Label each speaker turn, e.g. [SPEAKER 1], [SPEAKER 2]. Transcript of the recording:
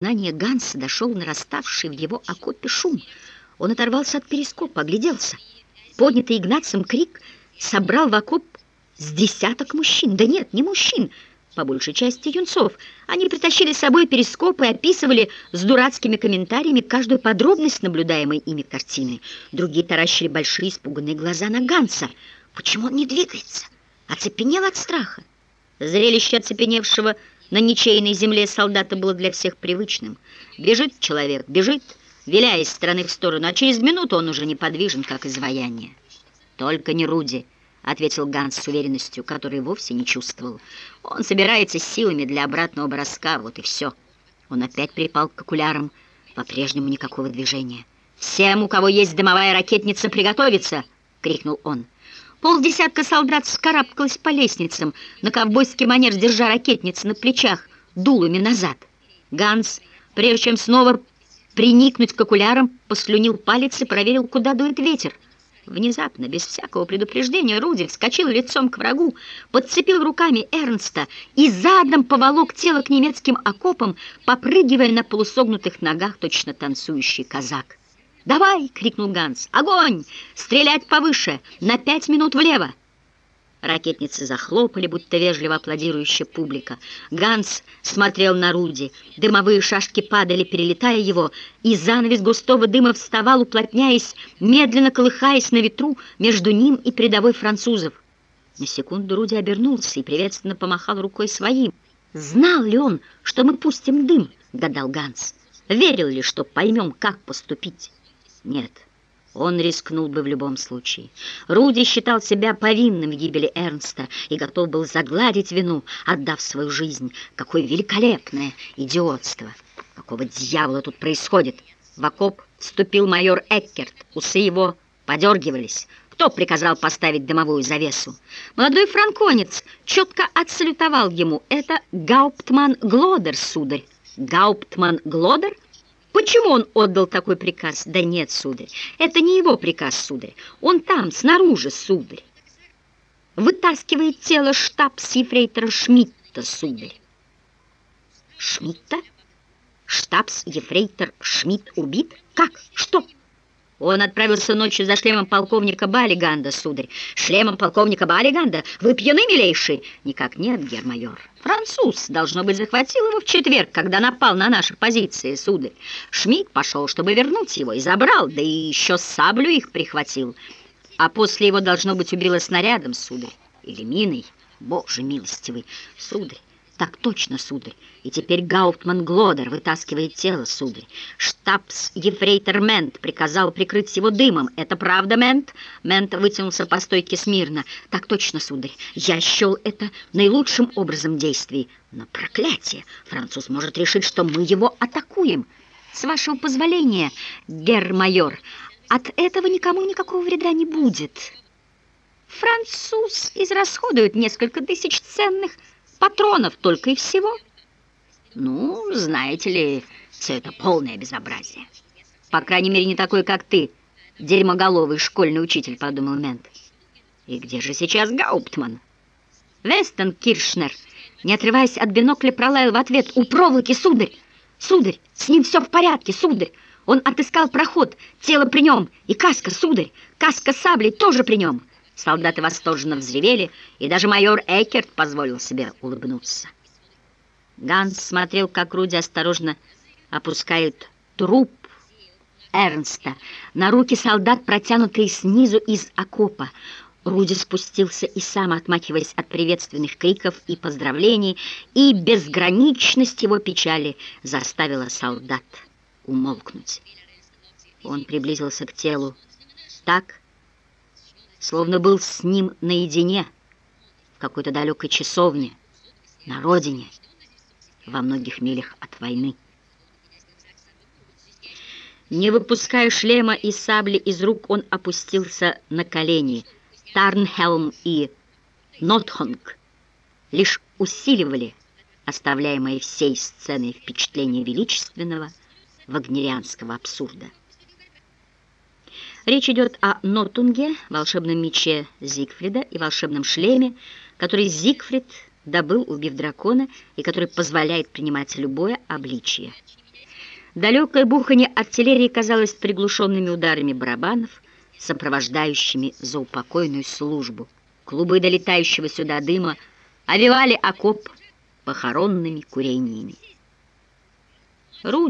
[SPEAKER 1] Знание Ганса дошел нараставший в его окопе шум. Он оторвался от перископа, огляделся. Поднятый Игнацем крик собрал в окоп с десяток мужчин. Да нет, не мужчин, по большей части юнцов. Они притащили с собой перископ и описывали с дурацкими комментариями каждую подробность наблюдаемой ими картины. Другие таращили большие испуганные глаза на Ганса. Почему он не двигается? Оцепенел от страха. Зрелище оцепеневшего на ничейной земле солдата было для всех привычным. Бежит человек, бежит, виляя из стороны в сторону, а через минуту он уже неподвижен, как изваяние. «Только не Руди», — ответил Ганс с уверенностью, которой вовсе не чувствовал. «Он собирается силами для обратного броска, вот и все». Он опять припал к окулярам, по-прежнему никакого движения. «Всем, у кого есть дымовая ракетница, приготовиться!» — крикнул он. Полдесятка солдат вскарабкалась по лестницам, на ковбойский манер держа ракетницы на плечах, дулами назад. Ганс, прежде чем снова приникнуть к окулярам, послюнил палец и проверил, куда дует ветер. Внезапно, без всякого предупреждения, Руди вскочил лицом к врагу, подцепил руками Эрнста и задом поволок тело к немецким окопам, попрыгивая на полусогнутых ногах точно танцующий казак. «Давай!» — крикнул Ганс. «Огонь! Стрелять повыше! На пять минут влево!» Ракетницы захлопали, будто вежливо аплодирующая публика. Ганс смотрел на Руди. Дымовые шашки падали, перелетая его, и занавес густого дыма вставал, уплотняясь, медленно колыхаясь на ветру между ним и передовой французов. На секунду Руди обернулся и приветственно помахал рукой своим. «Знал ли он, что мы пустим дым?» — гадал Ганс. «Верил ли, что поймем, как поступить?» Нет, он рискнул бы в любом случае. Руди считал себя повинным в гибели Эрнста и готов был загладить вину, отдав свою жизнь. Какое великолепное идиотство! Какого дьявола тут происходит? В окоп вступил майор Эккерт. Усы его подергивались. Кто приказал поставить дымовую завесу? Молодой франконец четко отсалютовал ему. Это Гауптман Глодер, сударь. Гауптман Глодер — Почему он отдал такой приказ? Да нет, сударь, это не его приказ, сударь. Он там, снаружи, сударь. Вытаскивает тело штабс-ефрейтора Шмидта, сударь. Шмидта? Штабс-ефрейтор Шмидт убит? Как? Что? Он отправился ночью за шлемом полковника Балиганда, сударь. Шлемом полковника Балиганда? Вы пьяны, милейший? Никак нет, гермайор. Француз, должно быть, захватил его в четверг, когда напал на наши позиции, сударь. Шмидт пошел, чтобы вернуть его, и забрал, да и еще саблю их прихватил. А после его, должно быть, убило снарядом, сударь, или миной. Боже милостивый, сударь. Так точно, сударь. И теперь Гауптман Глодер вытаскивает тело, сударь. Штабс-ефрейтор Мент приказал прикрыть его дымом. Это правда, Мент? Мент вытянулся по стойке смирно. Так точно, сударь. Я счел это наилучшим образом действий. Но проклятие! Француз может решить, что мы его атакуем. С вашего позволения, герр-майор, от этого никому никакого вреда не будет. Француз израсходует несколько тысяч ценных Патронов только и всего. Ну, знаете ли, все это полное безобразие. По крайней мере, не такой, как ты, дерьмоголовый школьный учитель, подумал Мент. И где же сейчас Гауптман? Вестон Киршнер, не отрываясь от бинокля, пролаял в ответ. У проволоки, сударь! Сударь, с ним все в порядке, сударь! Он отыскал проход, тело при нем, и каска, сударь, каска саблей тоже при нем. Солдаты восторженно взревели, и даже майор Экерт позволил себе улыбнуться. Ганс смотрел, как Руди осторожно опускает труп Эрнста на руки солдат, протянутые снизу из окопа. Руди спустился и сам, отмахиваясь от приветственных криков и поздравлений, и безграничность его печали заставила солдат умолкнуть. Он приблизился к телу так, словно был с ним наедине в какой-то далекой часовне, на родине, во многих милях от войны. Не выпуская шлема и сабли из рук, он опустился на колени. Тарнхелм и Нотхонг лишь усиливали оставляемое всей сценой впечатление величественного вагнерианского абсурда. Речь идет о Нортунге, волшебном мече Зигфрида и волшебном шлеме, который Зигфрид добыл, убив дракона, и который позволяет принимать любое обличие. Далекое бухание артиллерии казалось приглушенными ударами барабанов, сопровождающими заупокойную службу. Клубы долетающего сюда дыма овивали окоп похоронными курениями. Руди